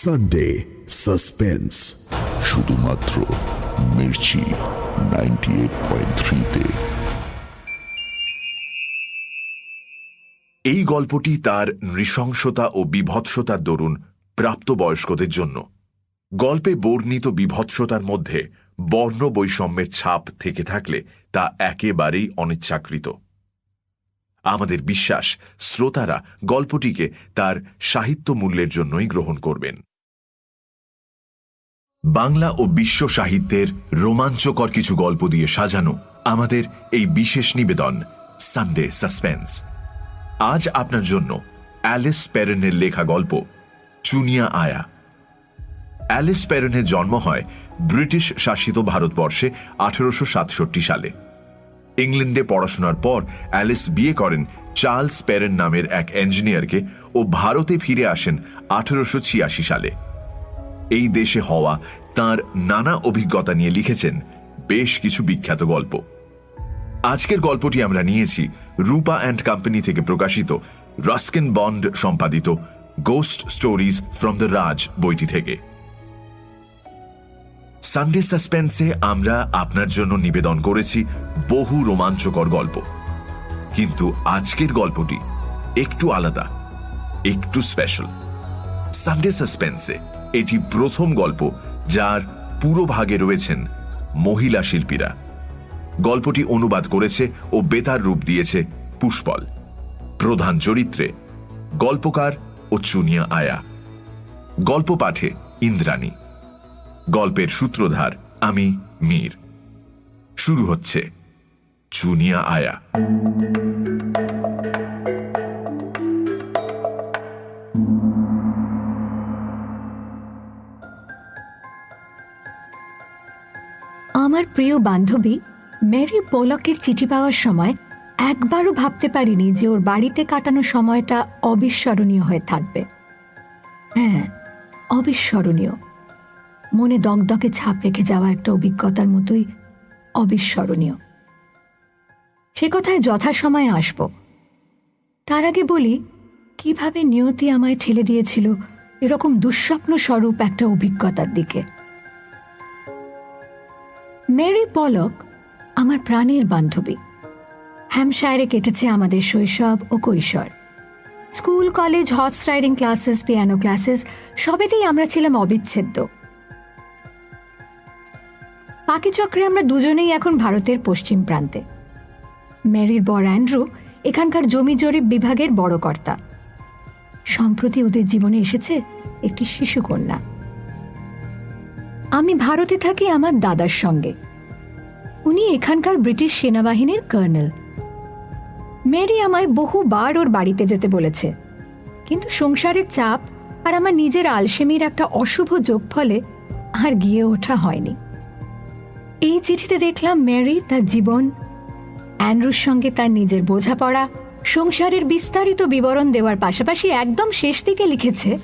Sunday suspense শুধুমাত্র Mirchi ninety eight point থ্রিতে। এই গল্পটি তার নৃশংসতা ও বিভৎসতার দরুন প্রাপ্তবয়স্কদের জন্য। গল্পে বর্ণিত বিভৎসতার মধ্যে বর্ণ বৈষম্যের ছাপ থেকে থাকলে তা একেবারেই অনিচ্ছাকৃত। আমাদের বিশ্বাস শ্রোতারা গল্পটিকে তার সাহিত্য মূল্যের জন্যই গ্রহণ করবেন। বাংলা ও বিশ্ব সাহিত্যের রোমাঞ্চকর কিছু গল্প দিয়ে সাজানো আমাদের এই বিশেষ নিবেদন সানডে সাসপেন্স আজ আপনার জন্য অ্যালিস প্যারেনের লেখা গল্প, চুনিয়া আয়া। অ্যালিস প্যারেনের জন্ম হয় ব্রিটিশ শাসিত ভারতবর্ষে আঠেরোশো সাতষট্টি সালে। ইংল্যান্ডে পড়াশোনার পর অ্যালিস বিয়ে করেন চার্লস প্যারেন নামের এক ইঞ্জিনিয়ারকে ও ভারতে ফিরে আসেন আঠেরোশো ছিয়াশি সালে। এই দেশে হওয়া তার নানা অভিজ্ঞতা নিয়ে লিখেছেন বেশ কিছু বিখ্যাত গল্প। আজকের গল্পটি আমরা নিয়েছি রূপা অ্যান্ড কোম্পানি থেকে প্রকাশিত রাস্কিন বন্ড সম্পাদিত ghost stories from the Raj বইটি থেকে। সানডে সাসপেন্সে আমরা আপনার জন্য নিবেদন করেছি বহু রোমাঞ্চকর গল্প। কিন্তু আজকের গল্পটি একটু আলাদা, একটু স্পেশাল সানডে সাসপেন্সে এটি প্রথম গল্প যার পুরো ভাগে রয়েছেন মহিলা শিল্পীরা। গল্পটি অনুবাদ করেছে ও বেতার রূপ দিয়েছে পুষ্পল। প্রধান চরিত্রে গল্পকার ও চুনিয়া আয়া। গল্প পাঠে ইন্দ্রাণী। গল্পের সূত্রধার আমি মীর। শুরু হচ্ছে চুনিয়া আয়া। আমার প্রিয় বান্ধবী মেরি পোলকের চিঠি পাওয়ার সময় একবারও ভাবতে পারিনি যে ওর বাড়িতে কাটানো সময়টা অবিস্মরণীয় হয়ে থাকবে। হ্যাঁ অবিস্মরণীয়। মনে দগদগে ছাপ রেখে যাওয়া একটা অভিজ্ঞতার মতোই অবিস্মরণীয়। সে কথায় যথাসময়ে আসব। তার আগে বলি, কীভাবে নিয়তি আমায় ঠেলে দিয়েছিল এরকম দুঃস্বপ্ন স্বরূপ একটা অভিজ্ঞতার দিকে। মেরি পলক আমার প্রাণের বান্ধবী। হ্যামশায়ারে কেটেছে আমাদের শৈশব ও কৈশোর। School, college, horse riding classes, piano classes, সবেতেই আমরা ছিলাম অবিচ্ছেদ্য। পাকিচক্রে আমরা দুজনেই এখন ভারতের পশ্চিম প্রান্তে। মেরির বর অ্যান্ড্রু এখানকার জমি জরিপ বিভাগের বড় কর্তা। সম্প্রতি ওদের জীবনে এসেছে একটি শিশুকন্যা। আমি ভারতে থাকি আমার দাদার সঙ্গে। উনি এখানকার ব্রিটিশ সেনাবাহিনীর কর্নেল। মেরি আমায় বহুবার ওর বাড়িতে যেতে বলেছে। কিন্তু সংসারের চাপ আর আমার নিজের আলসেমির একটা অশুভ যোগ ফলে আর গিয়ে ওঠা হয়নি। এই চিঠিতে দেখলাম মেরি তার জীবন, অ্যান্ড্রুর সঙ্গে তার নিজের বোঝাপড়া, সংসারের বিস্তারিত বিবরণ দেওয়ার পাশাপাশি একদম শেষ দিকে লিখেছে,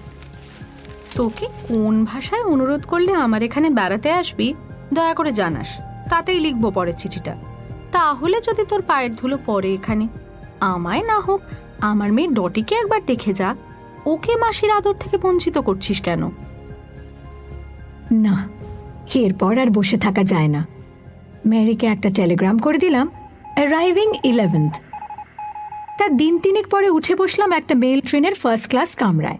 তোকে কোন ভাষায় অনুরোধ করলে আমার এখানে বেড়াতে আসবি? দয়া করে জানাস। তাতেই লিখব পরের চিঠিটা। তাহলে যদি তোর পায়ের ধুলো পড়ে এখানে। আমায় না হোক, আমার মেয়ে ডটিকে একবার দেখে যা। ওকে মাসির আদর থেকে বঞ্চিত করছিস কেন? না, এরপর আর বসে থাকা যায় না। মেরিকে একটা টেলিগ্রাম করে দিলাম অ্যারাইভিং ইলেভেন্থ তার দিন তিনেক পরে উঠে বসলাম একটা মেল ট্রেনের ফার্স্ট ক্লাস কামরায়।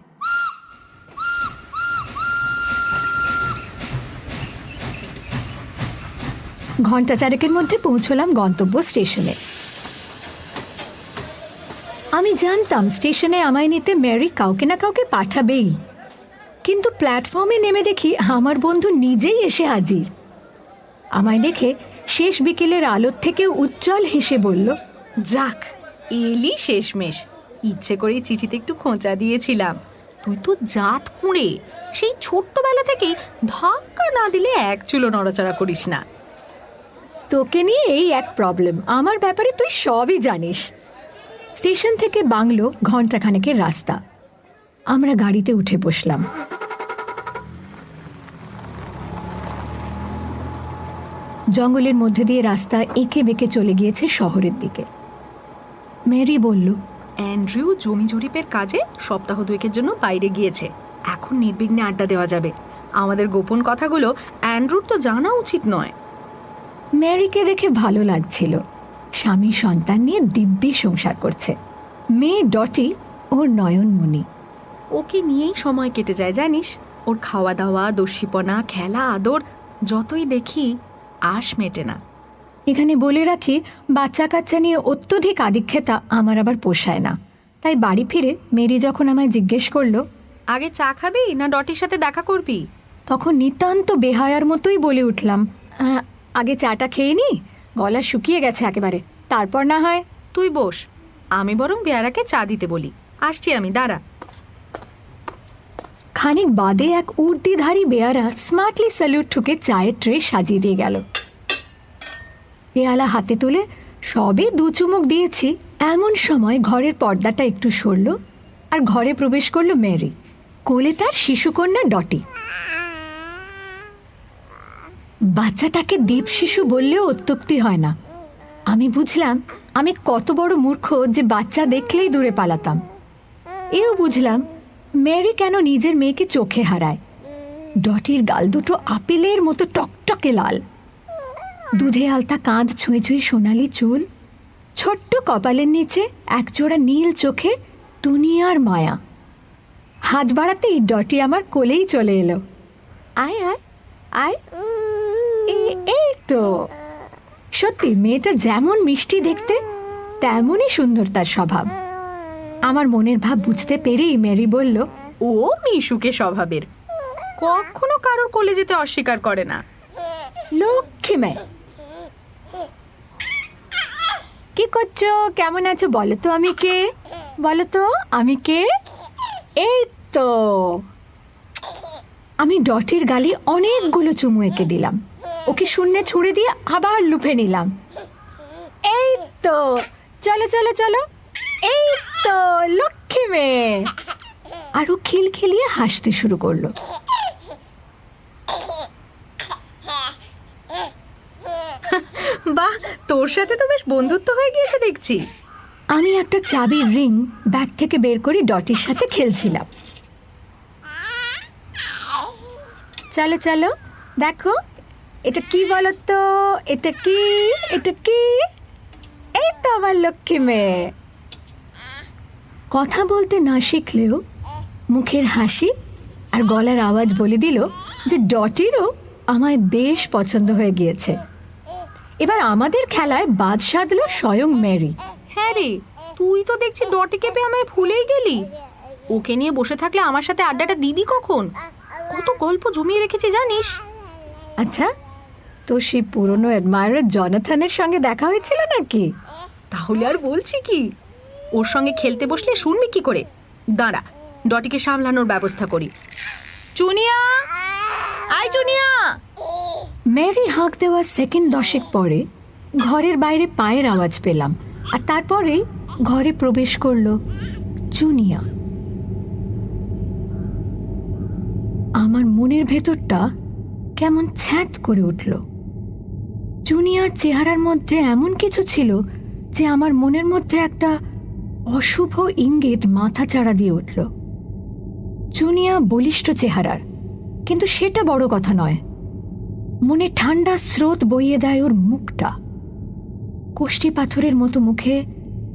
ঘণ্টা চারেকের মধ্যে পৌঁছলাম গন্তব্য স্টেশনে। আমি জানতাম স্টেশনে আমায় নিতে ম্যারি কাউকে না কাউকে পাঠাবেই। কিন্তু প্ল্যাটফর্মে নেমে দেখি আমার বন্ধু নিজেই এসে হাজির। আমায় দেখে শেষ বিকেলের আলোর থেকে উজ্জ্বল হেসে বলল, যাক, এলি শেষমেশ। ইচ্ছে করেই চিঠিতে একটু খোঁচা দিয়েছিলাম। তুই তো জাত কুঁড়ে। সেই ছোট্টবেলা থেকেই ধাক্কা না দিলে এক চুলো নড়াচড়া করিস না। তোকে নিয়ে এই এক প্রবলেম আমার ব্যাপারে তুই সবই জানিস। স্টেশন থেকে বাংলো ঘন্টাখানেকের রাস্তা। আমরা গাড়িতে উঠে বসলাম। জঙ্গলের মধ্যে দিয়ে রাস্তা এঁকে বেঁকে চলে গিয়েছে শহরের দিকে। মেরি বলল, অ্যান্ড্রিউ জমি জরিপের কাজে সপ্তাহ দুয়েকের জন্য বাইরে গিয়েছে। এখন নির্বিঘ্নে আড্ডা দেওয়া যাবে। আমাদের গোপন কথাগুলো অ্যান্ড্রুর তো জানা উচিত নয়। ম্যারিকে দেখে ভালো লাগছিল। স্বামী সন্তান নিয়ে দিব্যি সংসার করছে। মেয়ে ডটি ওর নয়নমণি। ওকে নিয়েই সময় কেটে যায় জানিস? ওর খাওয়া দাওয়া দস্যিপনা খেলা আদর যতই দেখি আশ মেটে না। এখানে বলে রাখি বাচ্চা কাচ্চা নিয়ে অত্যধিক আদিক্ষেতা আমার আবার পোষায় না। তাই বাড়ি ফিরে মেরি যখন আমায় জিজ্ঞেস করল আগে চা খাবি না ডটির সাথে দেখা করবি? তখন নিতান্ত বেহায়ার মতোই বলে উঠলাম "আহ, আগে চাটা খেয়ে নি গলা শুকিয়ে গেছে একেবারে। তারপর না হয়? তুই বস আমি বরং বেয়ারাকে চা দিতে বলি। আসছি আমি দাঁড়া। খানিক বাদে এক উর্দিধারী বেয়ারা স্মার্টলি স্যালুট ঠুকে চায়ের ট্রে সাজিয়ে দিয়ে গেল। পেয়ালা হাতে তুলে সবে দু চুমুক দিয়েছি এমন সময় ঘরের পর্দাটা একটু সরল আর ঘরে প্রবেশ করল মেরি কোলে তার শিশুকন্যা ডটি। বাচ্চাটাকে দেব শিশু বললেও অত্যুক্তি হয় না। আমি বুঝলাম, আমি কত বড় মূর্খ যে বাচ্চা দেখলেই দূরে পালাতাম। এও বুঝলাম মেরি কেন নিজের মেয়েকে চোখে হারায়? ডটির গাল দুটো আপেলের মতো টকটকে লাল। দুধে আলতা কাঁধ ছুঁয়ে ছুঁয়ে সোনালি চুল। ছোট্ট কপালের নিচে একজোড়া নীল চোখে দুনিয়ার মায়া। হাত বাড়াতেই ডটি আমার কোলেই চলে এলো। আয় আয় আয়। এই তো। সত্যি মেয়েটা যেমন মিষ্টি দেখতে তেমনই সুন্দর তার স্বভাব। আমার মনের ভাব বুঝতে পেরেই মেরি বলল ও মিশুকে স্বভাবের। কখনো কারোর কোলে যেতে অস্বীকার করে না। লক্ষ্মী মেয়ে। কি করছ? কেমন আছো? বলো তো আমি কে? বলো তো আমি কে? এই তো। আমি ডটির গালে অনেকগুলো চুমু এঁকে দিলাম। ওকে শূন্যে ছুড়ে দিয়ে আবার লুফে নিলাম। এই তো চলো চলো চলো। এই তো লক্ষ্মী মেয়ে। আর ও খিলখিলিয়ে হাসতে শুরু করল। বাহ তোর সাথে তো বেশ বন্ধুত্ব হয়ে গিয়েছে দেখছি। আমি একটা চাবির রিং ব্যাগ থেকে বের করে ডটির সাথে খেলছিলাম। চলো চলো দেখো। এটা কি বলো তো এটা কি? এটা কি? এই তো আমার লক্ষ্মী মেয়ে। কথা বলতে না শিখলেও মুখের হাসি আর গলার আওয়াজ বলে দিল যে ডটিরও আমায় বেশ পছন্দ হয়ে গিয়েছে। এবার আমাদের খেলায় বাদ সাধলো স্বয়ং ম্যারি। হ্যাঁ রে তুই তো দেখছি ডটিকে পেয়ে আমায় ভুলেই গেলি। ওকে নিয়ে বসে থাকলে আমার সাথে আড্ডাটা দিবি কখন? কত গল্প জমিয়ে রেখেছি জানিস? আচ্ছা তো সেই পুরনো অ্যাডমায়ার জনাথনের সঙ্গে দেখা হয়েছিল নাকি? তাহলে আর বলছি কি? ওর সঙ্গে খেলতে বসলে শুনবি কি করে? দাঁড়া, ডটিকে সামলানোর ব্যবস্থা করি। চুনিয়া! আই চুনিয়া! ম্যারি হাঁক দেওয়ার সেকেন্ড দশেক পরে ঘরের বাইরে পায়ের আওয়াজ পেলাম আর তারপরে ঘরে প্রবেশ করল চুনিয়া। আমার মনের ভেতরটা কেমন ছ্যাঁত করে উঠল। চুনিয়ার চেহারার মধ্যে এমন কিছু ছিল যে আমার মনের মধ্যে একটা অশুভ ইঙ্গিত মাথা চাড়া দিয়ে উঠল। চুনিয়া বলিষ্ঠ চেহারার, কিন্তু সেটা বড় কথা নয়। মনে ঠান্ডা স্রোত বইয়ে দেয় ওর মুখটা। কোষ্টি পাথরের মতো মুখে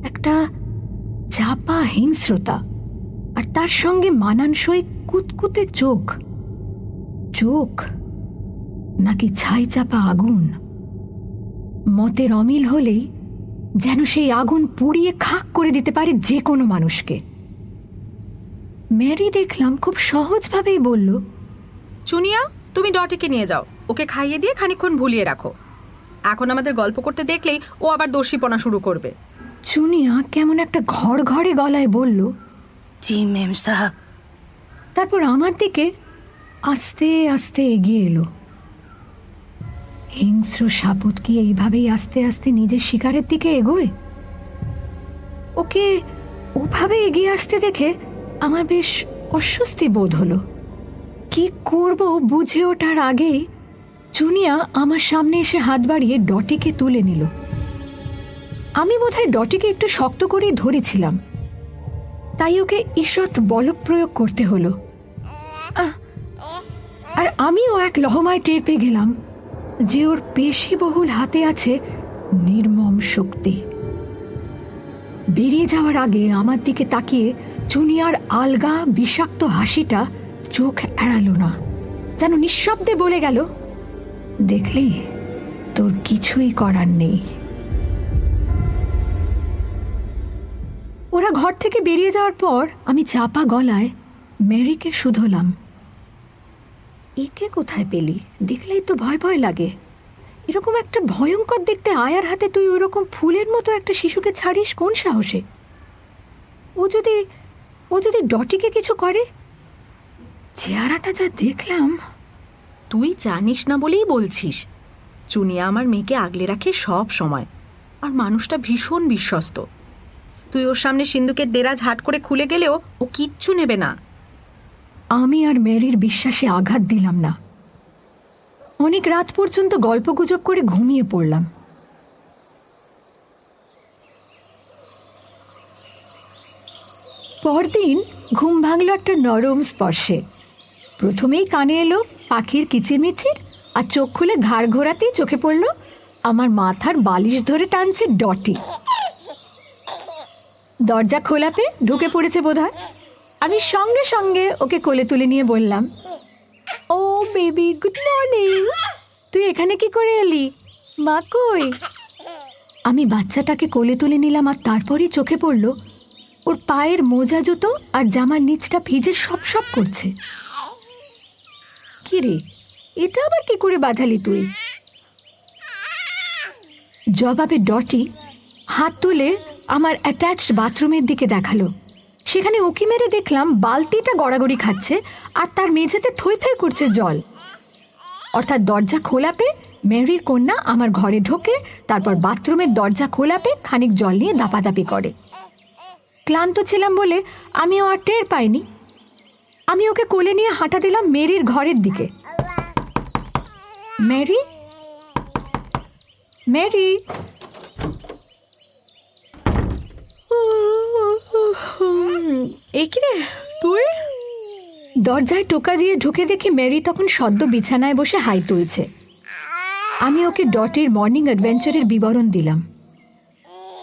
একটা চাপা হিংস্রতা আর তার সঙ্গে মানানসই কুতকুতে চোখ। চোখ, নাকি ছাই চাপা আগুন। মতের অমিল হলেই যেন সেই আগুন পুড়িয়ে খাক করে দিতে পারে যে কোনো মানুষকে। ম্যারি দেখলাম খুব সহজভাবেই বলল চুনিয়া তুমি ডটিকে নিয়ে যাও। ওকে খাইয়ে দিয়ে খানিকক্ষণ ভুলিয়ে রাখো। এখন আমাদের গল্প করতে দেখলেই ও আবার দোষীপনা শুরু করবে। চুনিয়া কেমন একটা ঘর ঘরে গলায় বলল জি মেম সাহেব। তারপর আমার দিকে আস্তে আস্তে এগিয়ে এলো। হিংস্র সাপত কি এইভাবেই আস্তে আস্তে নিজের শিকারের দিকে এগোয়? ওকে ওভাবে এগিয়ে আসতে দেখে আমার বেশ অস্বস্তি বোধ হলো। কি করব বুঝে ওঠার আগেই চুনিয়া আমার সামনে এসে হাত বাড়িয়ে ডটিকে তুলে নিল। আমি বোধহয় ডটিকে একটু শক্ত করেই ধরেছিলাম। তাই ওকে ঈষৎ বলপ্রয়োগ করতে হলো। আর আমিও এক লহমায় টের পেয়ে গেলাম। যে ওর পেশিবহুল হাতে আছে নির্মম শক্তি। বেরিয়ে যাওয়ার আগে আমার দিকে তাকিয়ে চুনিয়ার আলগা বিষাক্ত হাসিটা চোখ এড়ালো না। যেন নিঃশব্দে বলে গেল, দেখলি, তোর কিছুই করার নেই। ওরা ঘর থেকে বেরিয়ে যাওয়ার পর আমি চাপা গলায় মেরিকে শুধলাম। একে কোথায় পেলি? দেখলেই তো ভয় ভয় লাগে। এরকম একটা ভয়ঙ্কর দেখতে আয়ার হাতে তুই ওরকম ফুলের মতো একটা শিশুকে ছাড়িস কোন সাহসে? ও যদি ও যদি ডটিকে কিছু করে? চেহারাটা যা দেখলাম। তুই জানিস না বলেই বলছিস। চুনিয়া আমার মেয়েকে আগলে রাখে সব সময়। আর মানুষটা ভীষণ বিশ্বস্ত। তুই ওর সামনে সিন্ধুকের দেরাজ হাট করে খুলে গেলেও ও কিচ্ছু নেবে না। আমি আর মেরির বিশ্বাসে আঘাত দিলাম না। অনেক রাত পর্যন্ত গল্পগুজব করে ঘুমিয়ে পড়লাম। পরদিন ঘুম ভাঙল একটা নরম স্পর্শে। প্রথমেই কানে এলো পাখির কিচিরমিচির আর চোখ খুলে ঘাড় ঘোরাতেই চোখে পড়ল আমার মাথার বালিশ ধরে টানছে ডটি। দরজা খোলা পেয়ে ঢুকে পড়েছে বোধহয়। আমি সঙ্গে সঙ্গে ওকে কোলে তুলে নিয়ে বললাম, ও বেবি, গুড মর্নিং। তুই এখানে কি করে এলি? মা কই? আমি বাচ্চাটাকে কোলে তুলে নিলাম আর তারপরেই চোখে পড়ল, ওর পায়ের মোজা জুতো আর জামার নিচটা ভিজে সব সব করছে। কি রে, এটা আবার কি করে বাঁধালি তুই? জবাবে ডটি হাত তুলে আমার অ্যাটাচড বাথরুমের দিকে দেখাল। সেখানে উকি মেরে দেখলাম বালতিটা গড়াগড়ি খাচ্ছে আর তার মেঝেতে থই থই করছে জল। অর্থাৎ দরজা খোলা পেয়ে মেরির কন্যা আমার ঘরে ঢোকে, তারপর বাথরুমের দরজা খোলা পেয়ে খানিক জল নিয়ে দাপাদাপি করে। ক্লান্ত ছিলাম বলে আমিও আর টের পাইনি। আমি ওকে কোলে নিয়ে হাঁটা দিলাম মেরির ঘরের দিকে। মেরি মেরি এ কি রে? তুই? দরজায় টোকা দিয়ে ঢুকে দেখি মেরি তখন সদ্য বিছানায় বসে হাই তুলছে। আমি ওকে ডটের মর্নিং অ্যাডভেঞ্চারের বিবরণ দিলাম।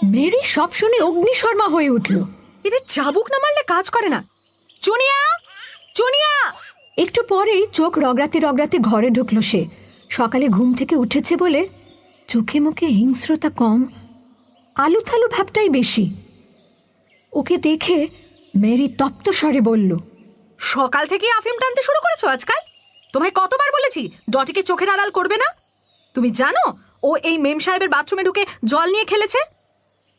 মেরি সব শুনে অগ্নিশর্মা হয়ে উঠল। এদের চাবুক না মারলে কাজ করে না। চুনিয়া! চুনিয়া! একটু পরেই চোখ রগড়াতে রগড়াতে ঘরে ঢুকলো সে। সকালে ঘুম থেকে উঠেছে বলে চোখে মুখে হিংস্রতা কম আলু থালু ভাবটাই বেশি। ওকে দেখে মেরি তপ্ত স্বরে বলল সকাল থেকে আফিম টানতে শুরু করেছ আজকাল? তোমায় কতবার বলেছি ডটিকে চোখের আড়াল করবে না? তুমি জানো ও এই মেম সাহেবের বাথরুমে ঢুকে জল নিয়ে খেলেছে?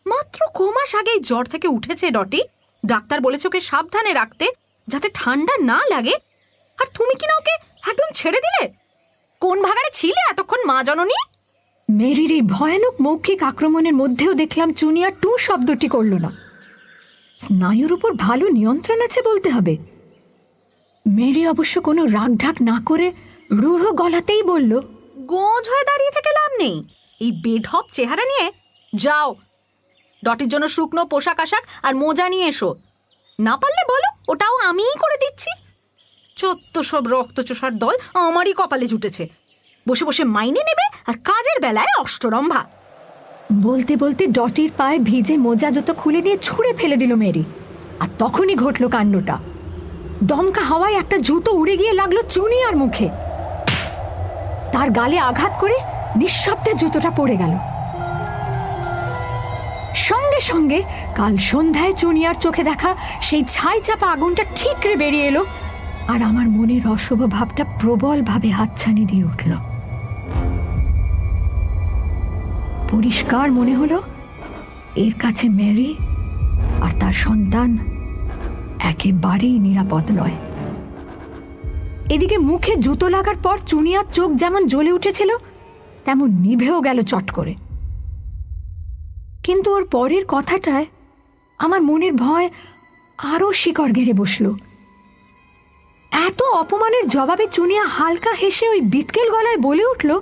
মাত্র ক মাস আগেই জ্বর থেকে উঠেছে ডটি। ডাক্তার বলেছে ওকে সাবধানে রাখতে যাতে ঠান্ডা না লাগে। আর তুমি কি না ওকে একদম ছেড়ে দিলে? কোন ভাগাড়ে ছিলে এতক্ষণ মা জননী? মেরির এই ভয়ানক মৌখিক আক্রমণের মধ্যেও দেখলাম চুনিয়া টু শব্দটি করল না। স্নায়ুর উপর ভালো নিয়ন্ত্রণ আছে বলতে হবে। মেরি অবশ্য কোনো রাগঢাক না করে রূঢ় গলাতেই বলল, গোঁজ হয়ে দাঁড়িয়ে থেকে লাভ নেই। এই বেঢপ চেহারা নিয়ে যাও। ডটির জন্য শুকনো পোশাক আশাক আর মোজা নিয়ে এসো। না পারলে বলো, ওটাও আমিই করে দিচ্ছি। চত্ব সব রক্ত রক্তচোষার দল আমারই কপালে জুটেছে। বসে বসে মাইনে নেবে আর কাজের বেলায় অষ্টরম্ভা। বলতে বলতে ডটির পায়ে ভিজে মোজা জুতো খুলে নিয়ে ছুঁড়ে ফেলে দিল মেরি। আর তখনই ঘটল কাণ্ডটা। দমকা হাওয়ায় একটা জুতো উড়ে গিয়ে লাগল চুনিয়ার মুখে। তার গালে আঘাত করে নিঃশব্দে জুতোটা পড়ে গেল। সঙ্গে সঙ্গে কাল সন্ধ্যায় চুনিয়ার চোখে দেখা সেই ছাই চাপা আগুনটা ঠিকরে বেরিয়ে এলো আর আমার মনের অশুভ ভাবটা প্রবলভাবে হাতছানি দিয়ে উঠল। পরিষ্কার মনে হলো? এর কাছে মেরি আর তার সন্তান একেবারেই নিরাপদ নয়। এদিকে মুখে জুতো লাগার পর চুনিয়ার চোখ যেমন জ্বলে উঠেছিল, তেমন নিভেও গেল চট করে। কিন্তু ওর পরের কথাটায় আমার মনের ভয় আরও শিকড় ঘেরে বসল। এত অপমানের জবাবে চুনিয়া হালকা হেসে ওই বিটকেল গলায় বলে উঠল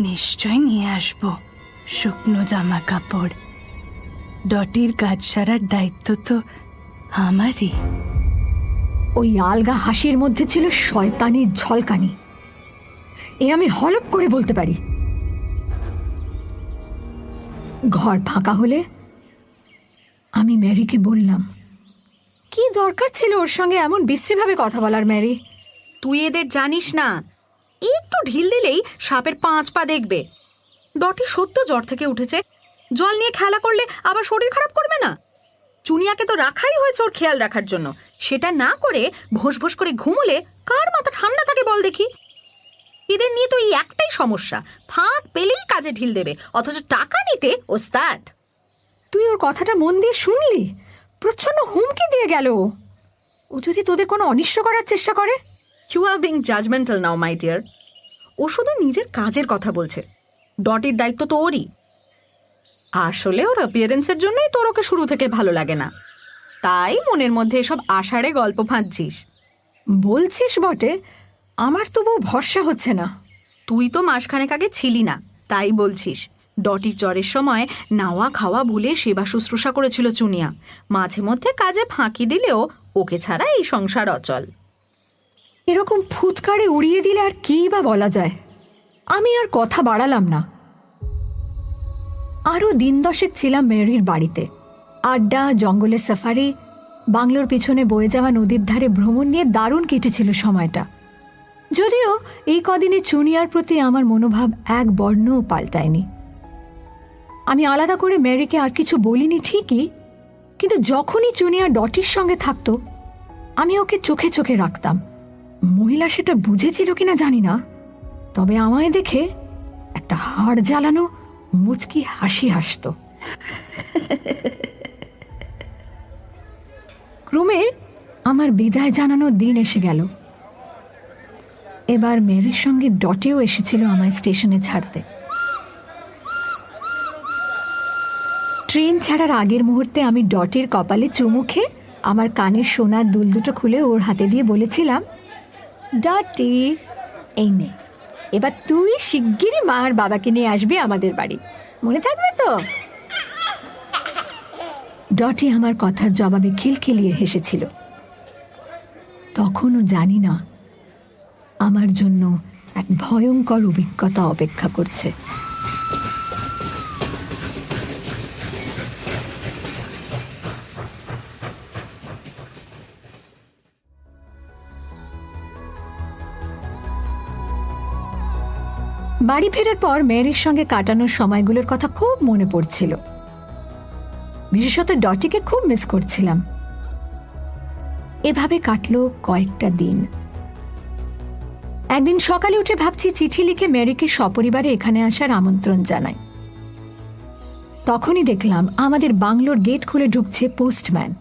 নিশ্চয় নিয়ে আসব। শুকনো জামা কাপড়। ডটির কাজ সারার দায়িত্ব তো আমারই। ওই আলগা হাসির মধ্যে ছিল শয়তানির ঝলকানি। এ আমি হলপ করে বলতে পারি। ঘর ফাঁকা হলে আমি ম্যারিকে বললাম কি দরকার ছিল ওর সঙ্গে এমন বিশ্রীভাবে কথা বলার ম্যারি? তুই এদের জানিস না। একটু ঢিল দিলেই সাপের পাঁচ পা দেখবে। ডটি সত্য জ্বর থেকে উঠেছে। জল নিয়ে খেলা করলে আবার শরীর খারাপ করবে না? চুনিয়াকে তো রাখাই হয়েছে ওর খেয়াল রাখার জন্য। সেটা না করে ভোস ভোস করে ঘুমলে কার মাথা ঠান্ডা থাকে বল দেখি? এদের নিয়ে তো এই একটাই সমস্যা। ফাঁক পেলেই কাজে ঢিল দেবে অথচ টাকা নিতে ওস্তাদ। তুই ওর কথাটা মন দিয়ে শুনলি? প্রচ্ছন্ন হুমকি দিয়ে গেল ও। ও যদি তোদের কোনো অনিষ্ট করার চেষ্টা করে? You are being judgemental now my dear ও শুধু নিজের কাজের কথা বলছে। ডটির দায়িত্ব তো ওরই আসলে ওর অ্যাপিয়ারেন্সের জন্যই তোর ওকে শুরু থেকে ভালো লাগে না। তাই মনের মধ্যে এসব আষাঢ়ে গল্প ফাঁদছিস বলছিস বটে, আমার তবু ভরসা হচ্ছে না। তুই তো মাসখানেক আগে ছিলি না, তাই বলছিস ডটির জ্বরের সময় নাওয়া খাওয়া ভুলে সেবা শুশ্রূষা করেছিল চুনিয়া। মাঝে মধ্যে কাজে ফাঁকি দিলেও ওকে ছাড়া এই সংসার অচল। এরকম ফুৎকারে উড়িয়ে দিলে আর কী বা বলা যায়? আমি আর কথা বাড়ালাম না। আরও দিন দশেক ছিলাম মেরির বাড়িতে। আড্ডা জঙ্গলে সাফারি, বাংলোর পিছনে বয়ে যাওয়া নদীর ধারে ভ্রমণ নিয়ে দারুণ কেটেছিল সময়টা। যদিও এই কদিনে চুনিয়ার প্রতি আমার মনোভাব এক বর্ণও পাল্টায়নি। আমি আলাদা করে মেরিকে আর কিছু বলিনি ঠিকই, কিন্তু যখনই চুনিয়া ডটির সঙ্গে থাকতো, আমি ওকে চোখে চোখে রাখতাম। মহিলা সেটা বুঝেছিল কিনা জানি না। তবে আমায় দেখে একটা হাড় জ্বালানো মুচকি হাসি হাসত। ক্রমে আমার বিদায় জানানোর দিন এসে গেল। এবার মেরির সঙ্গে ডটেও এসেছিল আমায় স্টেশনে ছাড়তে। ট্রেন ছাড়ার আগের মুহূর্তে আমি ডটের কপালে চুমু খেয়ে আমার কানের সোনার দুল দুটো খুলে ওর হাতে দিয়ে বলেছিলাম, ডটি, এই নে। এবার তুই শিগগিরই মা আর বাবাকে নিয়ে আসবি আমাদের বাড়ি। মনে থাকবে তো? ডটি আমার কথার জবাবে খিলখিলিয়ে হেসেছিল। তখনও জানি না, আমার জন্য এক ভয়ঙ্কর অভিজ্ঞতা অপেক্ষা করছে। বাড়ি ফেরার পর মেয়ের সঙ্গে কাটানোর সময়গুলোর কথা খুব মনে পড়ছিল। বিশেষত ডটিকে খুব মিস করছিলাম। এভাবে কাটলো কয়েকটা দিন। একদিন সকালে উঠে ভাবছি চিঠি লিখে মেরিকে সপরিবারে এখানে আসার আমন্ত্রণ জানাই। তখনই দেখলাম আমাদের বাংলোর গেট খুলে ঢুকছে পোস্টম্যান।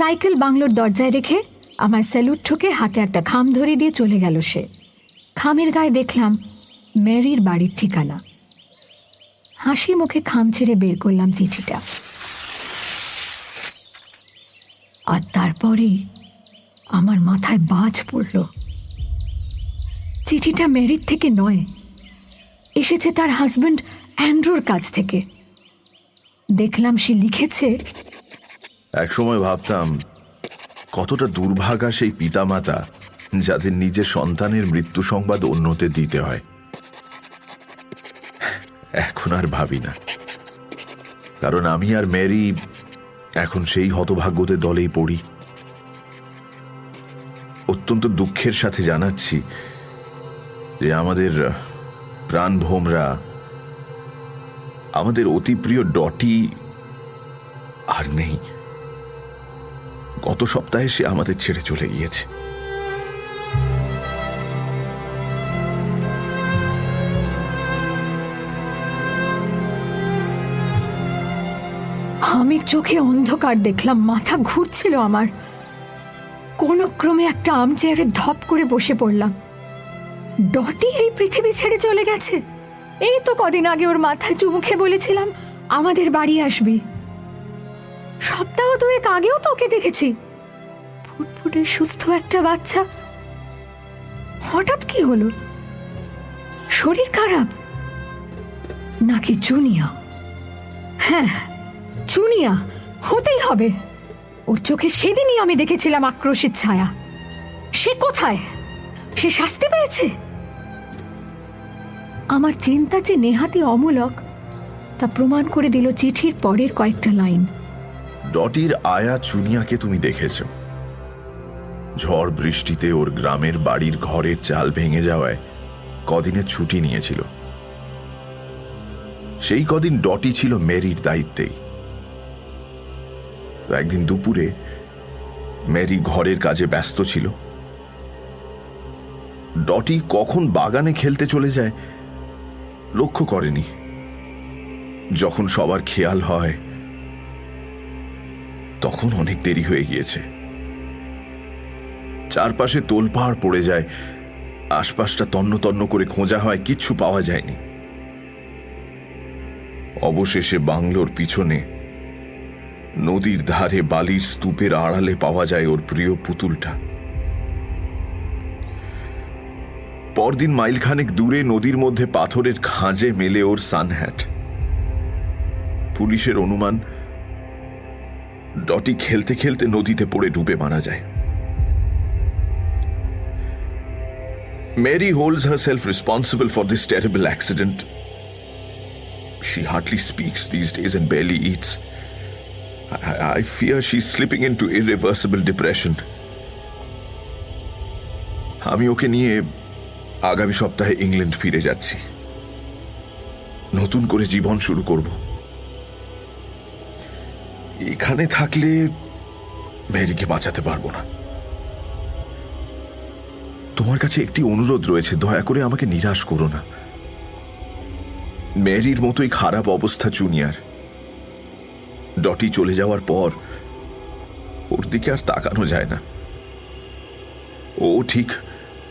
সাইকেল বাংলোর দরজায় রেখে আমার স্যালুট ঠুকে হাতে একটা খাম ধরে দিয়ে চলে গেল সে। খামের গায়ে দেখলাম মেরির বাড়ির ঠিকানা। হাসি মুখে খাম ছেড়ে বের করলাম চিঠিটা। আর তারপরেই আমার মাথায় বাজ পড়ল। চিঠিটা মেরির থেকে নয়, এসেছে তার হাজব্যান্ড অ্যান্ড্রুর কাছ থেকে। দেখলাম সে লিখেছে একসময় ভাবতাম, কতটা দুর্ভাগা সেই পিতামাতা যাদের নিজের সন্তানের মৃত্যু সংবাদ অন্যদের দিতে হয়। এখন আর ভাবি না। কারণ আমি আর মেরি এখন সেই হতভাগ্যদের দলেই পড়ি। অত্যন্ত দুঃখের সাথে জানাচ্ছি যে আমাদের প্রাণ ভোমরা আমাদের অতি প্রিয় ডটি আর নেই। গত সপ্তাহে সে আমাদের ছেড়ে চলে গিয়েছে। আমি চোখে অন্ধকার দেখলাম, মাথা ঘুরছিল আমার। কোনো ক্রমে একটা আম চেয়ারে ধপ করে বসে পড়লাম। ডটি এই পৃথিবী ছেড়ে চলে গেছে। এই তো কদিন আগে ওর মাথায় চুমুখে বলেছিলাম, আমাদের বাড়ি আসবি। সপ্তাহ দুয়েক আগেও তো ওকে দেখেছি। ফুটফুটে সুস্থ একটা বাচ্চা। হঠাৎ কি হলো? শরীর খারাপ? নাকি চুনিয়া হ্যাঁ চুনিয়া হতেই হবে। ওর চোখে সেদিনই আমি দেখেছিলাম আক্রোশের ছায়া। সে কোথায়? সে শাস্তি পেয়েছে? আমার চিন্তা যে নেহাতি অমূলক, তা প্রমাণ করে দিল চিঠির পরের কয়েকটা লাইন। ডটির আয়া চুনিয়াকে তুমি দেখেছ। ঝড় বৃষ্টিতে ওর গ্রামের বাড়ির ঘরের চাল ভেঙে যাওয়ায় কদিনের ছুটি নিয়েছিল। সেই কদিন ডটি ছিল মেরির দায়িত্বেই। একদিন দুপুরে মেরি ঘরের কাজে ব্যস্ত ছিল। ডটি কখন বাগানে খেলতে চলে যায় লক্ষ্য করেনি। যখন সবার খেয়াল হয় তখন অনেক দেরি হয়ে গিয়েছে। চারপাশে তোলপাড় পড়ে যায়। আশপাশটা তন্ন তন্ন করে খোঁজা হয়, কিচ্ছু পাওয়া যায়নি। অবশেষে বাংলোর পিছনে নদীর ধারে বালির স্তূপের আড়ালে পাওয়া যায় ওর প্রিয় পুতুলটা। পরদিন মাইলখানেক দূরে নদীর মধ্যে পাথরের খাঁজে মেলে ওর সানহ্যাট। পুলিশের অনুমান ডটি খেলতে খেলতে নদীতে পড়ে ডুবে মারা যায় Mary holds herself responsible for this terrible accident. She hardly speaks these days and barely eats. I, I fear she's slipping into irreversible depression. আমি ওকে নিয়ে আগামী সপ্তাহে ইংল্যান্ড ফিরে যাচ্ছি নতুন করে জীবন শুরু করব এখানে থাকলে মেরিকে বাঁচাতে পারব না। তোমার কাছে একটি অনুরোধ রয়েছে, দয়া করে আমাকে নিরাশ করো না। মেরির মতোই খারাপ অবস্থা, জুনিয়র। ডটি চলে যাওয়ার পর ওর দিকে আর তাকানো যায় না। ও ঠিক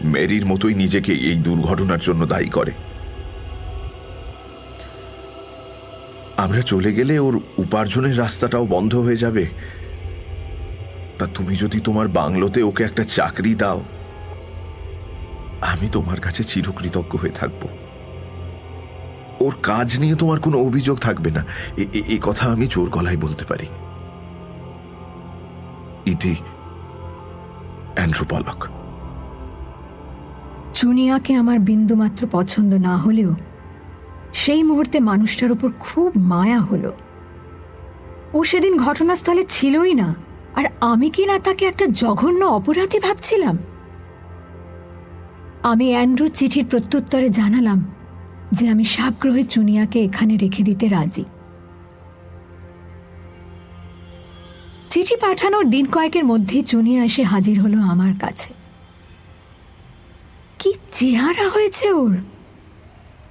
মেরির মতোই নিজেকে এই দুর্ঘটনার জন্য দায়ী করে। আমরা চলে গেলে ওর উপার্জনের রাস্তাটাও বন্ধ হয়ে যাবে। তা তুমি যদি তোমার বাংলোতে ওকে একটা চাকরি দাও, আমি তোমার কাছে চিরকৃতজ্ঞ হয়ে থাকব। ওর কাজ নিয়ে তোমার কোনো অভিযোগ থাকবে না। এ- কথা আমি জোর গলায় বলতে পারি। ইতি অ্যান্ড্রু পলক। চুনিয়াকে আমার বিন্দুমাত্র পছন্দ না হলেও সেই মুহূর্তে মানুষটার উপর খুব মায়া হলো। ও সেদিন ঘটনাস্থলে ছিলই না, আর আমি কি না তাকে একটা জঘন্য অপরাধী ভাবছিলাম? আমি অ্যান্ড্রুর চিঠির প্রত্যুত্তরে জানালাম যে আমি সাগ্রহে চুনিয়াকে এখানে রেখে দিতে রাজি। চিঠি পাঠানোর দিন কয়েকের মধ্যেই চুনিয়া এসে হাজির হলো আমার কাছে। কি চেহারা হয়েছে ওর!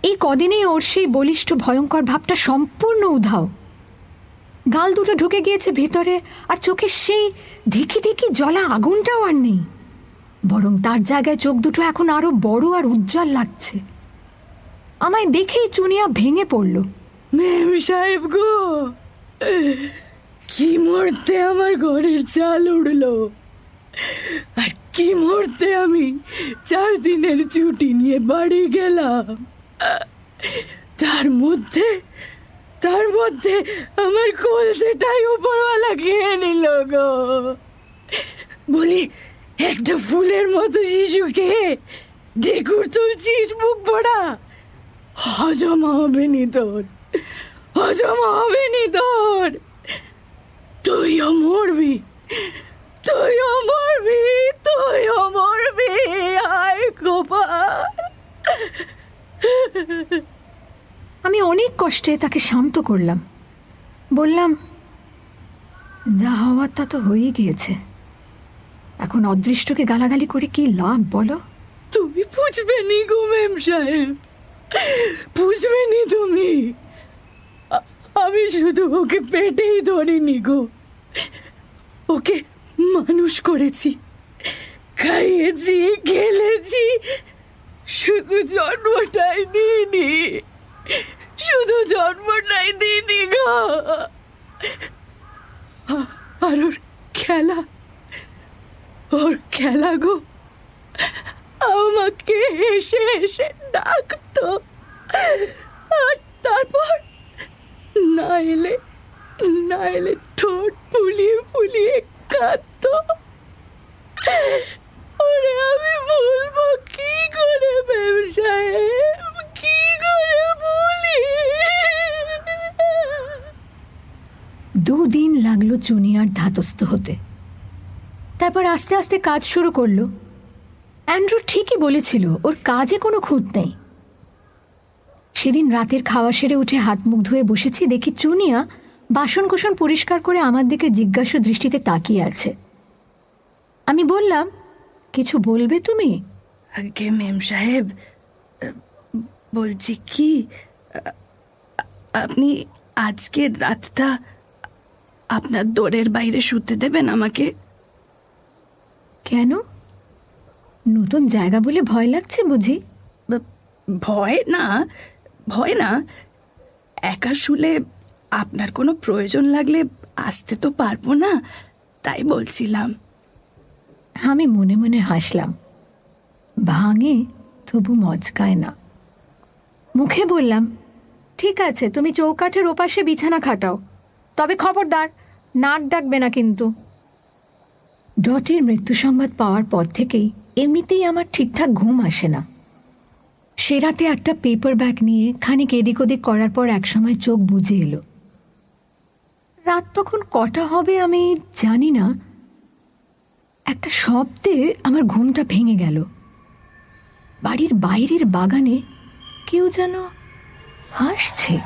এই কদিনেই ওর সেই বলিষ্ঠ ভয়ঙ্কর ভাবটা সম্পূর্ণ উধাও। গাল দুটো ঢুকে গিয়েছে ভেতরে আর চোখের সেই ধিকি ধিকি জলা আগুনটাও আর নেই। বরং তার জায়গায় চোখ দুটো এখন আরও বড় আর উজ্জ্বল লাগছে। আমায় দেখেই চুনিয়া ভেঙে পড়ল। মেম সাহেব গো! কি মুহূর্তে আমার ঘরের চাল উড়লো? আর কি মুহূর্তে আমি চার দিনের ছুটি নিয়ে বাড়ি গেলাম? তার মধ্যে তার মধ্যে আমার কলসেটাই উপরওয়ালা খেয়ে নিল গো। বলি, একটা ফুলের মতো শিশুকে ডেকুর তুলছিস, বুক পড়া হজম হবে নি তোর, হজম হবে নি তোর। তুইও মরবি তুইও মরবি তুইও মরবি, আয় গোপাল। আমি অনেক কষ্টে তাকে শান্ত করলাম। বললাম, যা হওয়ার তা তো হয়েই গিয়েছে। এখন অদৃষ্টকে গালাগালি করে কি লাভ, বলো? তুমি বুঝবে নি গো মেম সাহেব। বুঝবে নি তুমি। আমি শুধু ওকে পেটেই ধরিনি গো। ওকে মানুষ করেছি। খাইয়েছি, খেলেছি। শুধু জন্মটাই দিইনি। শুধু জন্মটাই দিইনি গো। আর ওর খেলা ওর খেলা গো, আমাকে এসে এসে ডাকতো। আর তারপর না এলে না এলে ঠোঁট ফুলিয়ে ফুলিয়ে কাঁদতো। ওরে আমি বলব, কি করে ব্যবসায়? কি করে বলি? দুদিন লাগল চুনিয়ার ধাতস্থ হতে। তারপর আস্তে আস্তে কাজ শুরু করল। অ্যান্ড্রু ঠিকই বলেছিল, ওর কাজে কোনো খুঁত নেই। সেদিন রাতের খাওয়া সেরে উঠে হাত মুখ ধুয়ে বসেছি, দেখি চুনিয়া বাসন কোসন পরিষ্কার করে আমার দিকে জিজ্ঞাসু দৃষ্টিতে তাকিয়ে আছে। আমি বললাম কিছু বলবে তুমি? আগে মেম সাহেব বলছি কি আপনি আজকের রাতটা আপনার দোরের বাইরে শুতে দেবেন আমাকে? কেন? নতুন জায়গা বলে ভয় লাগছে বুঝি। ভয় না ভয় না। একা শুলে আপনার কোনো প্রয়োজন লাগলে আসতে তো পারব না তাই বলছিলাম। আমি মনে মনে হাসলাম। ভাঙে তবু মজকায় না। মুখে বললাম, ঠিক আছে, তুমি চৌকাঠের ওপাশে বিছানা খাটাও। তবে খবরদার, নাক ডাকবে না কিন্তু। ডটের মৃত্যু সংবাদ পাওয়ার পর থেকেই এমনিতেই আমার ঠিকঠাক ঘুম আসে না। সে রাতে একটা পেপার ব্যাগ নিয়ে খানিক এদিক ওদিক করার পর একসময় চোখ বুঝে এলো। রাত তখন কটা হবে আমি জানি না একটা শব্দে আমার ঘুমটা ভেঙে গেল। বাড়ির বাইরের বাগানে কেউ যেন হাসছে।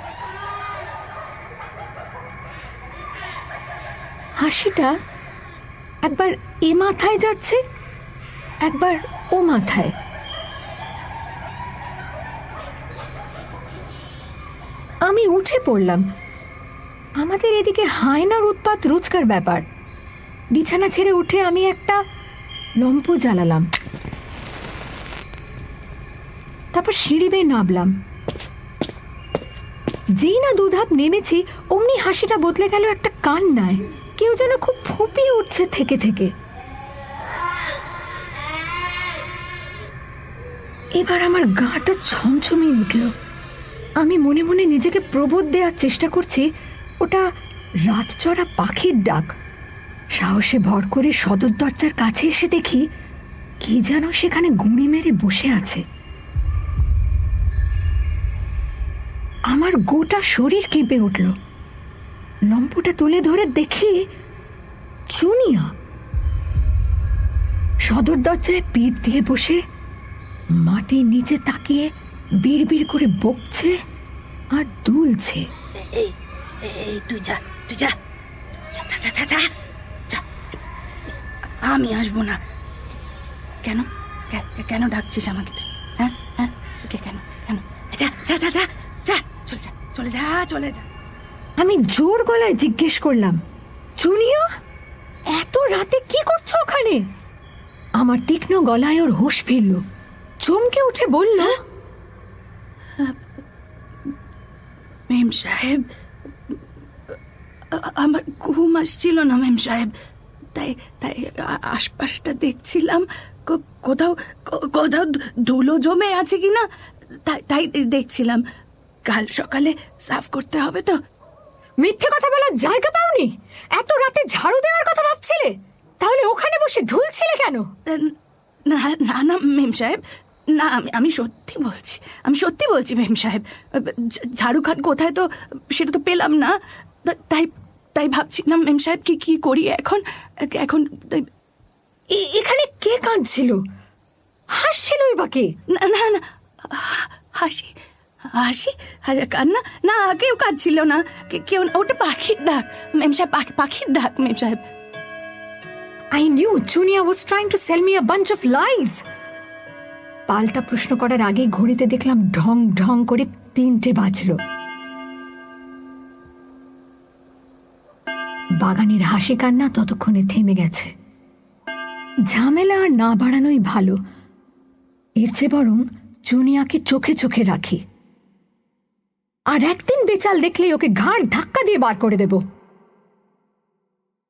হাসিটা একবার এ মাথায় যাচ্ছে, একবার ও মাথায়। আমি উঠে পড়লাম। আমাদের এদিকে হায়নার উৎপাত রোজকার ব্যাপার। বিছানা ছেড়ে উঠে আমি একটা লম্প জ্বালালাম। তারপর সিঁড়ি বেয়ে নামলাম। যেই না দুধাপ নেমেছি, অমনি হাসিটা বদলে গেল একটা কান্নায়। কেউ যেন খুব ফুপিয়ে উঠছে থেকে থেকে। এবার আমার গাটা ছমছমিয়ে উঠল। আমি মনে মনে নিজেকে প্রবোধ দেওয়ার চেষ্টা করছি, ওটা রাতচড়া পাখির ডাক। সাহসে ভর করে সদর দরজার কাছে এসে দেখি কি যেন সেখানে গুঁড়ি মেরে বসে আছে। আমার গোটা শরীর কেঁপে উঠল। লম্পটা তুলে ধরে দেখি চুনিয়া। সদর দরজায় পিঠ দিয়ে বসে মাটির নিচে তাকিয়ে বিড়বিড় করে বকছে আর দুলছে। এই তুই যা তুই যা যা যা যা। আমি আসব না। কেন? কেন ডাকছিস আমাকে তুই? হ্যাঁ? হ্যাঁ? কে কেন? কেন? যা যা যা যা যা চলে যা চলে যা চলে যা। আমি জোর গলায় জিজ্ঞেস করলাম চুনিয়া এত রাতে কি করছ ওখানে? আমার তীক্ষ্ণ গলায় ওর হুঁশ ফিরল। চমকে উঠে বলল মেম সাহেব আমার ঘুম আসছিল না মেম সাহেব। তাই তাই আশপাশটা দেখছিলাম। কোথাও কোথাও ধুলো জমে আছে কি না? তাই তাই দেখছিলাম। কাল সকালে সাফ করতে হবে তো। মিথ্যে কথা বলার জায়গা পাওনি? এত রাতে ঝাড়ু দেওয়ার কথা ভাবছিলে? তাহলে ওখানে বসে ঢুলছিলে কেন? না না না, মেম সাহেব। না, আমি আমি সত্যি বলছি, আমি সত্যি বলছি মেম সাহেব। ঝাড়ু খান কোথায় তো, সেটা তো পেলাম না। তাই তাই ভাবছিলাম মেম সাহেব কি কি করি এখন? এখন এখানে কে কাঁদছিল? হাসছিলই বা কে? না না না। হাসি হাসি? কান্না? না কেউ কাঁদছিল না। কেউ ওটা পাখির ডাক। মেম সাহেব পাখির ডাক memsahib. I knew Junia was trying to sell me a bunch of lies পাল্টা প্রশ্ন করার আগেই ঘড়িতে দেখলাম ঢং ঢং করে তিনটে বাজলো। বাগানের হাসি কান্না ততক্ষণে থেমে গেছে। ঝামেলা আর না বাড়ানোই ভালো। এর চেয়ে বরং জুনিয়াকে চোখে চোখে রাখি। আর একদিন বেচাল দেখলেই ওকে ঘাড় ধাক্কা দিয়ে বার করে দেব।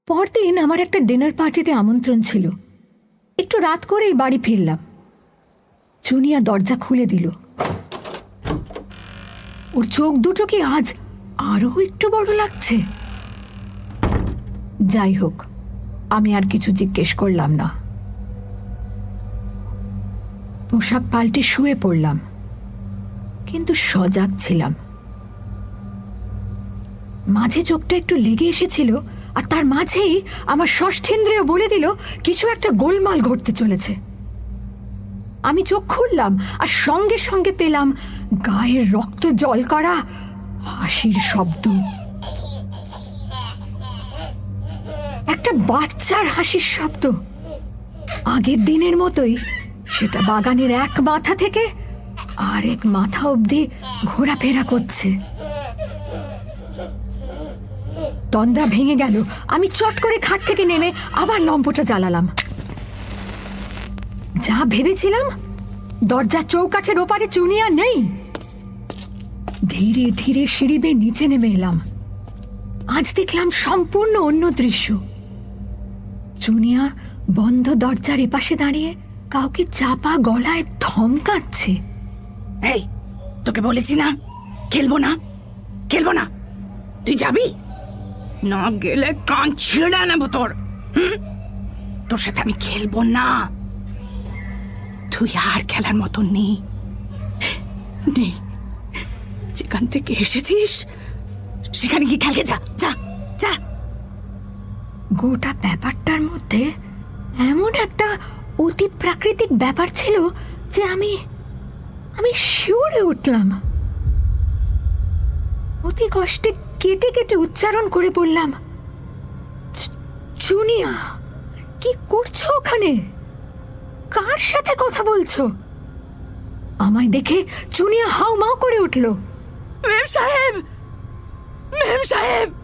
পরদিন আমার একটা ডিনার পার্টিতে আমন্ত্রণ ছিল। একটু রাত করেই বাড়ি ফিরলাম। চুনিয়া দরজা খুলে দিল। ওর চোখ দুটো কি আজ আরও একটু বড় লাগছে? যাই হোক, আমি আর কিছু জিজ্ঞেস করলাম না। পোশাক পাল্টে শুয়ে পড়লাম, কিন্তু সজাগ ছিলাম। মাঝে চোখটা একটু লেগে এসেছিল, আর তার মাঝেই আমার ষষ্ঠেন্দ্রিয় বলে দিল, কিছু একটা গোলমাল ঘটতে চলেছে। আমি চোখ খুললাম, আর সঙ্গে সঙ্গে পেলাম, গায়ের রক্ত জল করা হাসির শব্দ। একটা বাচ্চার হাসির শব্দ। আগের দিনের মতোই সেটা বাগানের এক মাথা থেকে আরেক মাথা অবধি ঘোরাফেরা করছে। তন্দ্রা ভেঙে গেল। আমি চট করে খাট থেকে নেমে আবার লম্পটা জ্বালালাম। যা ভেবেছিলাম দরজার চৌকাঠের ওপারে চুনিয়া নেই। ধীরে ধীরে সিঁড়ি বেয়ে নিচে নেমে এলাম। আজ দেখলাম সম্পূর্ণ অন্য দৃশ্য। চুনিয়া বন্ধ দরজার এপাশে দাঁড়িয়ে কাউকে চাপা গলায় ধমকাচ্ছে। এই, তোকে বলেছি না? খেলব না? খেলব না? তুই যাবি? না গেলে কান ছিঁড়ে নেব তোর? তোর সাথে আমি খেলব না। তুই আর খেলার মতো নেই। নেই। যেখান থেকে এসেছিস, সেখানে কি খেলকে যা যা যা। গোটা ব্যাপারটার মধ্যে এমন একটা অতি প্রাকৃতিক ব্যাপার ছিল যে আমি আমি শিউরে উঠলাম। অতি কষ্টে কেটে কেটে উচ্চারণ করে বললাম, "চু- চুনিয়া, কি করছ ওখানে? কার সাথে কথা বলছো? আমায় দেখে চুনিয়া হাউ মাও করে উঠল, মেম সাহেব মেম সাহেব!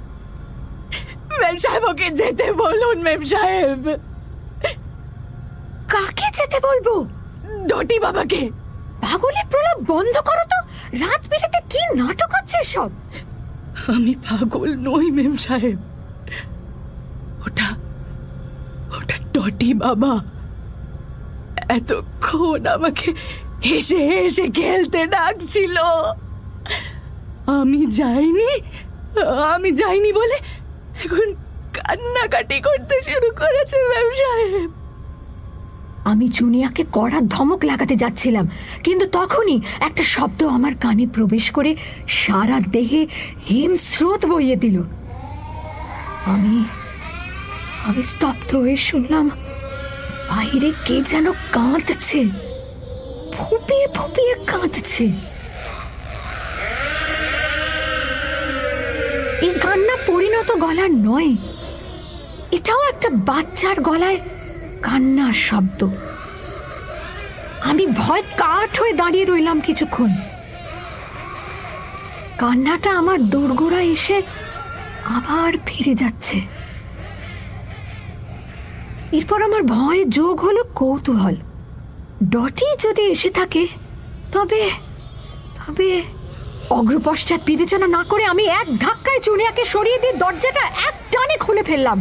মেম সাহেব ওকে যেতে বলুন মেম সাহেব কাকে যেতে বলব? ডটি বাবাকে। পাগলের প্রলাপ বন্ধ করো তো। রাত বেড়েতে কি নাটক হচ্ছে সব আমি পাগল নই মেম সাহেব ওটা ওটা ডটি বাবা। এতক্ষণ আমাকে হেসে হেসে খেলতে ডাকছিল। আমি যাইনি আমি যাইনি বলে এখন কান্নাকাটি করতে শুরু করেছে মেম সাহেব। আমি চুনিয়াকে কড়া ধমক লাগাতে যাচ্ছিলাম, কিন্তু তখনই একটা শব্দ আমার কানে প্রবেশ করে সারা দেহে হিম স্রোত বইয়ে দিল। আমি আমি স্তব্ধ হয়ে শুনলাম, বাইরে কে যেন কাঁদছে, ফুপিয়ে ফুপিয়ে কাঁদছে। এই কান্না পরিণত গলার নয়। এটাও একটা বাচ্চার গলায় কান্নার শব্দ। আমি ভয় কাঠ হয়ে দাঁড়িয়ে রইলাম কিছুক্ষণ। কান্নাটা আমার দোরগোড়া এসে আবার ফিরে যাচ্ছে। এরপর আমার ভয় যোগ হলো কৌতূহল। ডটি যদি এসে থাকে, তবে তবে অগ্রপশ্চাৎ বিবেচনা না করে আমি এক ধাক্কায় চুনিয়াকে সরিয়ে দিয়ে দরজাটা এক টানে খুলে ফেললাম।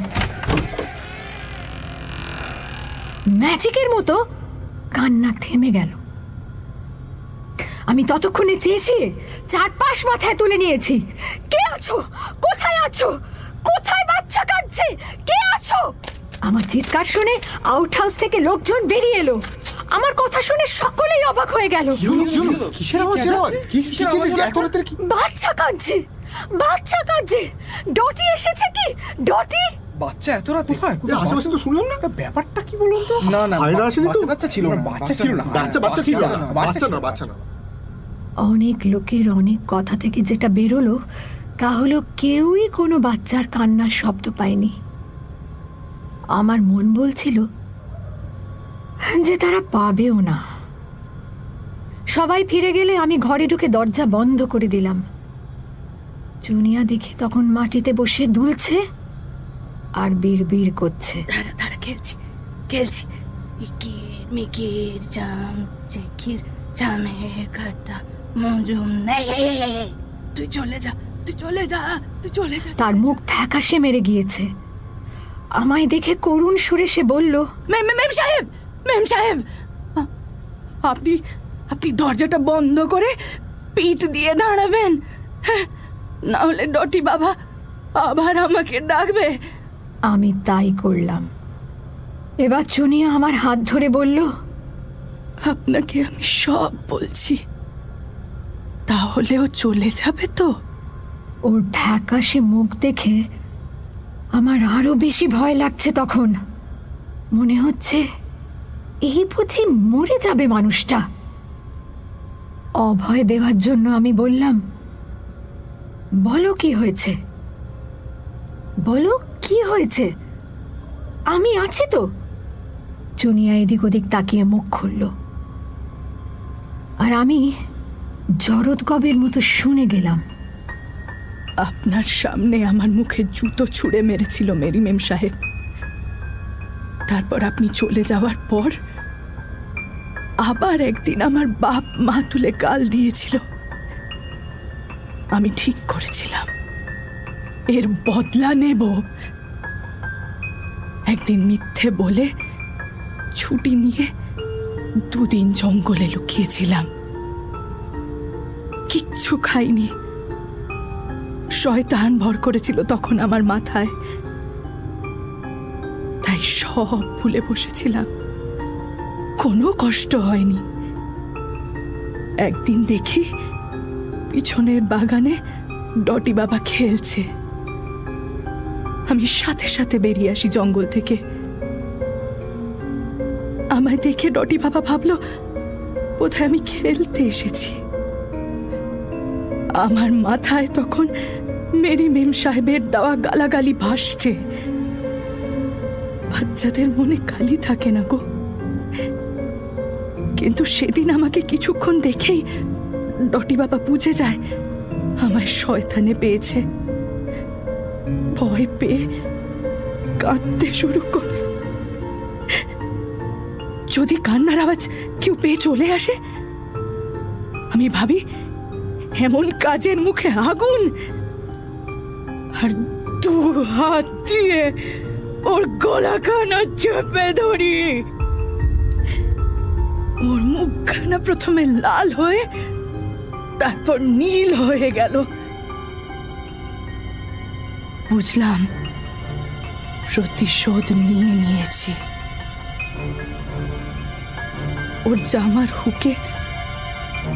ম্যাজিকের মতো কান্না থেমে গেল। আমি ততক্ষণে চেয়েছি চারপাশ মাথায় তুলে নিয়েছি। কে আছো? কোথায় আছো? কোথায় বাচ্চা কাঁদছে? কে আছো? আমার চিৎকার শুনে আউট হাউস থেকে লোকজন বেরিয়ে এলো। আমার কথা শুনে সকলেই অবাক হয়ে গেল। কিসের আওয়াজ কিসের আওয়াজ? কি কি কি এত রাতের কি? বাচ্চা কাঁদছে বাচ্চা কাঁদছে। ডটি এসেছে কি? ডটি? বাচ্চা এত রাতে? কোথায় আশেপাশে তো শুনলাম না। ব্যাপারটা কি বলুন তো? না না ভাইরা আসেনি তো? বাচ্চা ছিল না বাচ্চা ছিল না। বাচ্চা বাচ্চা ছিল না বাচ্চা না বাচ্চা না। অনেক লোকের অনেক কথা থেকে যেটা বেরোলো তা হলো কেউই কোনো বাচ্চার কান্নার শব্দ পায়নি। আমার মন বলছিল যে তারা পাবেও না। সবাই ফিরে গেলে আমি ঘরে ঢুকে দরজা বন্ধ করে দিলাম। চুনিয়া দেখি তখন মাটিতে বসে দুলছে আর বিড় করছে। ধারা ধারা খেলছি খেলছি। ইকির মিকির জাম চেকির জামের ঘাটা মজুম তুই চলে যা তুই চলে যা তুই চলে যা তার মুখ ফ্যাকাশে মেরে গিয়েছে। আমায় দেখে করুণ সুরে সে বলল মেম সাহেব! মেম সাহেব আপনি আপনি দরজাটা বন্ধ করে পিঠ দিয়ে দাঁড়াবেন। হ্যাঁ, না হলে ডটি বাবা আবার আমাকে ডাকবে। আমি তাই করলাম। এবার চুনিয়া আমার হাত ধরে বলল আপনাকে আমি সব বলছি। তাহলেও চলে যাবে তো? ওর ফ্যাকাশে মুখ দেখে আমার আরও বেশি ভয় লাগছে তখন। মনে হচ্ছে এই বুঝি মরে যাবে মানুষটা। অভয় দেওয়ার জন্য আমি বললাম, বলো কি হয়েছে? বলো কি হয়েছে? আমি আছি তো। চুনিয়া এদিক ওদিক তাকিয়ে মুখ খুলল। আর আমি জরদগবের মতো শুনে গেলাম। আপনার সামনে আমার মুখে জুতো ছুঁড়ে মেরেছিল মেরি মেম সাহেব। তারপর আপনি চলে যাওয়ার পর আবার একদিন আমার বাপ মা তুলে গাল দিয়েছিল। আমি ঠিক করেছিলাম। এর বদলা নেব। একদিন মিথ্যে বলে ছুটি নিয়ে দুদিন জঙ্গলে লুকিয়েছিলাম। কিচ্ছু খাইনি। শয়তান ভর করেছিল তখন আমার মাথায়। তাই সব ভুলে বসেছিলাম। কোনো কষ্ট হয়নি। একদিন দেখি পিছনের বাগানে ডটি বাবা খেলছে। আমি সাথে সাথে বেরিয়ে আসি জঙ্গল থেকে। আমায় দেখে ডটি বাবা ভাবলো, বোধহয় আমি খেলতে এসেছি। আমার মাথায় তখন মেরি মেম সাহেবের দেওয়া গালাগালি ভাসছে। বাচ্চাদের মনে কালি থাকে না গো। কিন্তু সেদিন আমাকে কিছুক্ষণ দেখেই ডটি বাবা বুঝে যায়, আমায় শয়তানে পেয়েছে। ভয় পেয়ে কাঁদতে শুরু করে। যদি কান্নার আওয়াজ কেউ পেয়ে চলে আসে, আমি ভাবি এমন কাজের মুখে আগুন আর দু হাত দিয়ে ওর গলাখানা চেপে ধরি। ওর মুখখানা প্রথমে লাল হয়ে, তারপর নীল হয়ে গেল। বুঝলাম, প্রতিশোধ নিয়ে নিয়েছি। ওর জামার হুকে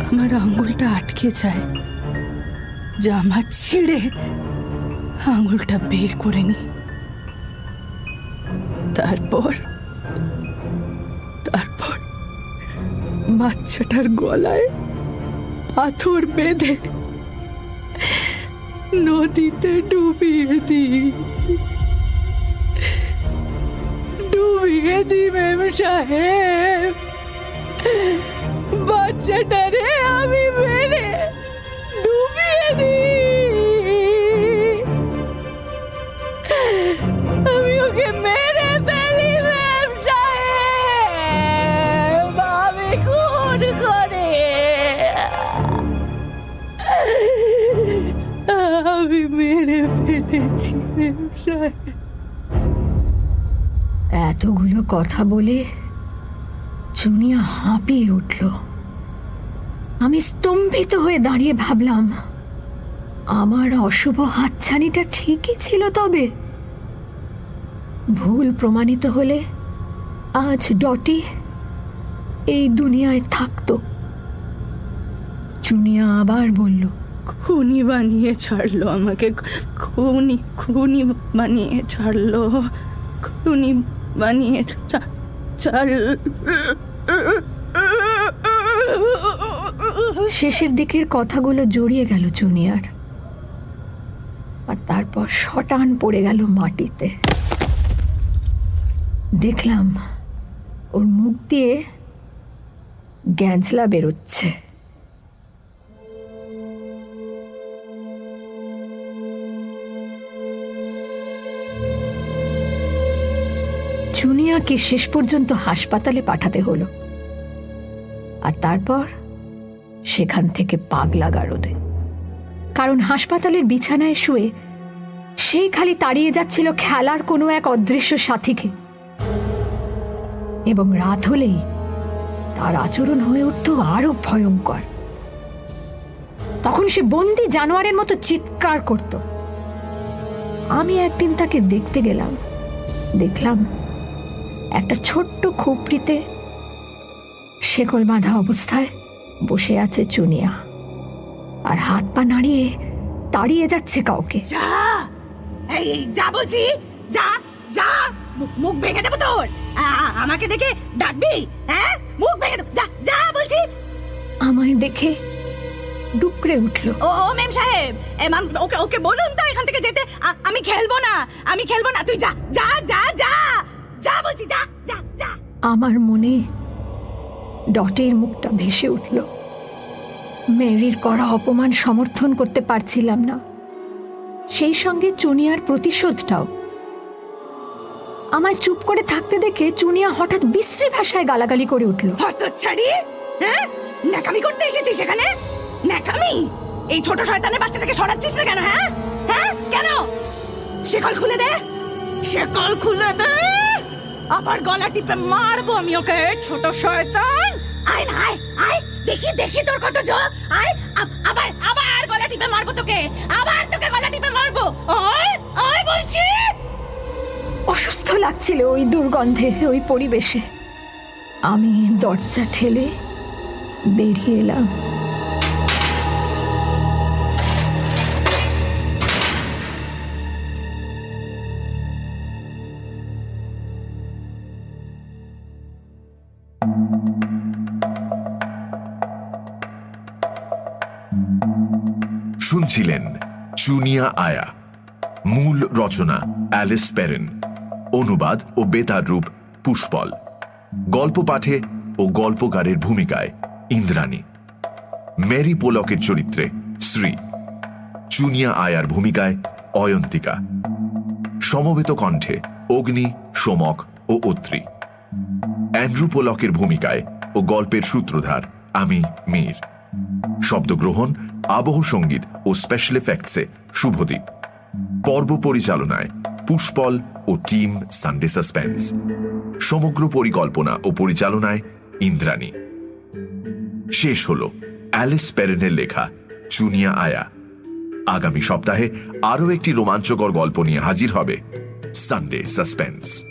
আমার আঙুলটা আটকে যায়। জামা ছিঁড়ে আঙুলটা বের করে নি তারপর তারপর বাচ্চাটার গলায় পাথর বেঁধে নদীতে ডুবিয়ে দিই। ডুবিয়ে দি মেম সাহেব। বাচ্চাটারে আমি মেরে ডুবিয়ে দিই। আমি ওকে মেরে ফেলেছি এতগুলো কথা বলে চুনিয়া হাঁপিয়ে উঠল। আমি স্তম্ভিত হয়ে দাঁড়িয়ে ভাবলাম, আমার অশুভ হাতছানিটা ঠিকই ছিল তবে। ভুল প্রমাণিত হলে আজ ডটি এই দুনিয়ায় থাকতো। চুনিয়া আবার বলল খুনি বানিয়ে ছাড়লো আমাকে। খুনি খুনি বানিয়ে ছাড়লো। খুনি বানিয়ে শেষের দিকের কথাগুলো জড়িয়ে গেল চুনিয়ার আর তারপর শটান পড়ে গেল মাটিতে। দেখলাম ওর মুখ দিয়ে গ্যাঁজলা বেরোচ্ছে। চুনিয়াকে শেষ পর্যন্ত হাসপাতালে পাঠাতে হলো। আর তারপর সেখান থেকে পাগলা গারদে কারণ হাসপাতালের বিছানায় শুয়ে সেই খালি তাড়িয়ে যাচ্ছিল খেলার কোনো এক অদৃশ্য সাথীকে। এবং রাত হলেই তার আচরণ হয়ে উঠত আরও ভয়ঙ্কর। তখন সে বন্দি জানোয়ারের মতো চিৎকার করত। আমি একদিন তাকে দেখতে গেলাম, দেখলাম একটা ছোট্ট খুপড়িতে শেকল বাঁধা অবস্থায় বসে আছে চুনিয়া। আর হাত পা নাড়িয়ে তাড়িয়ে যাচ্ছে কাউকে। যা! এই যা বলছি! যা যা! মুখ ভেঙে দেবো তোর! আমাকে দেখে ডাকবি? হ্যাঁ? মুখ ভেঙে দেবো! যা যা বলছি! আমায় দেখে ডুকরে উঠল। ও মেম সাহেব! এ ওকে ওকে বলুন তো এখান থেকে যেতে। আমি খেলব না! আমি খেলব না! তুই যা যা যা যা! যা বলছি যা যা যা। আমার মনে ডটের মুখটা ভেসে উঠল। মেরির করা অপমান সমর্থন করতে পারছিলাম না। সেই সঙ্গে চুনিয়ার প্রতিশোধটাও। আমায় চুপ করে থাকতে দেখে চুনিয়া হঠাৎ বিশ্রী ভাষায় গালাগালি করে উঠল। হতচ্ছাড়ি? হ্যাঁ? ন্যাকামি করতে এসেছিস এখানে? ন্যাকামি? এই ছোট শয়তানের বাচ্চাটাকে সরাচ্ছিস না কেন হ্যাঁ? হ্যাঁ? কেন? শেকল খুলে দে। শেকল খুলে দে। আবার গলা টিপে মারবো আমি ওকে, ছোট শয়তান। আয় না, আয় আয়, দেখি দেখি তোর কত জোর। আয়, আব- আবার আবার গলা টিপে মারবো তোকে। আবার তোকে গলা টিপে মারবো। আয় আয় বলছি। অসুস্থ লাগছিল ওই দুর্গন্ধে, ওই পরিবেশে। আমি দরজা ঠেলে বেরিয়ে এলাম। চুনিয়া আয়া মূল রচনা অ্যালিস পেরেন অনুবাদ ও বেতার রূপ, পুষ্পল। গল্প পাঠে ও গল্পকারের ভূমিকায় ইন্দ্রাণী। মেরি পোলকের চরিত্রে শ্রী। চুনিয়া আয়ার ভূমিকায় অয়ন্তিকা। সমবেত কণ্ঠে অগ্নি, সোমক ও অত্রি। অ্যান্ড্রু পোলকের ভূমিকায় ও গল্পের সূত্রধার আমি মীর। শব্দগ্রহণ আবহ সংগীত ও স্পেশাল এফেক্টসে শুভদীপ। পর্ব পরিচালনায় পুষ্পল ও টিম সানডে সাসপেন্স সমগ্র পরিকল্পনা ও পরিচালনায় ইন্দ্রাণী। শেষ হল অ্যালিস প্যারেনের লেখা চুনিয়া আয়া। আগামী সপ্তাহে আরও একটি রোমাঞ্চকর গল্প নিয়ে হাজির হবে সানডে সাসপেন্স